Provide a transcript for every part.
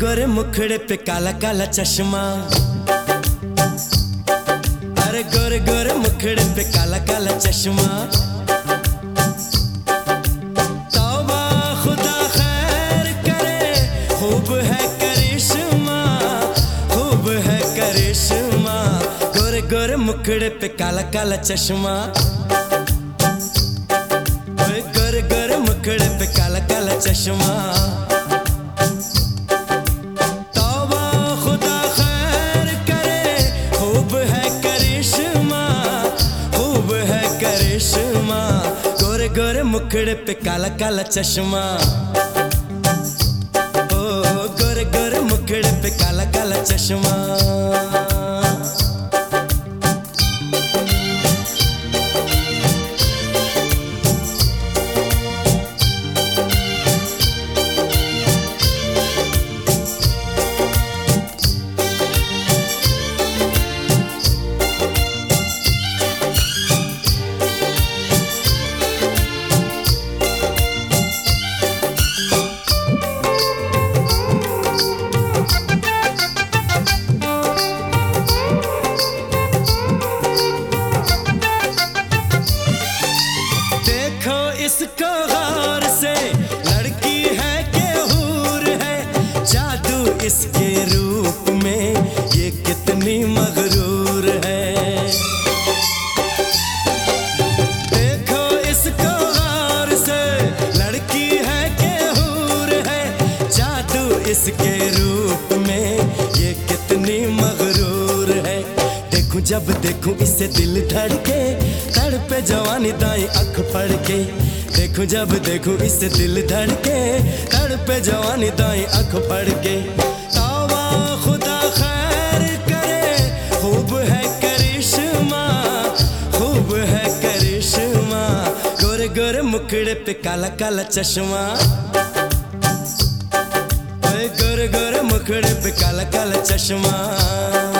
मुखड़े पे काला काला चश्मा। अरे गोरे गोरे मुखड़े पे काला काला चश्मा। गोरे गोरे मुखड़े पे काला काला चश्मा। गोरे गोरे मुखड़े पे काला काला चश्मा। है करिश्मा, खूब है करिश्मा। गोरे गोरे मुखड़े पे काला काला चश्मा। ओ, गोरे गोरे मुखड़े पे काला काला चश्मा। इसके रूप में ये कितनी मगरूर है। देखूँ, जब देखूँ इसे दिल धड़के, तड़पे जवानी दाई अख पड़ के देखूँ, जब देखूँ इसे दिल धड़के, तड़पे जवानी दाई अख पड़ के खुदा खैर करे, खूब है करिश्मा, खूब है करिश्मा। मुखड़े पे काला काला चश्मा। गोरे गोरे मुखड़े पे काला काला चश्मा।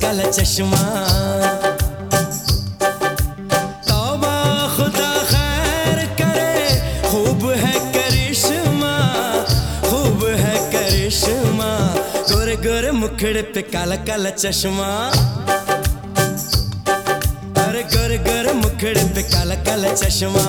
काला चश्मा। खुदा खैर करे, खूब है करिश्मा, खूब है करिश्मा। मुखड़े पे काला काला चश्मा। अरे गोरे गोरे मुखड़े पे काला काला चश्मा।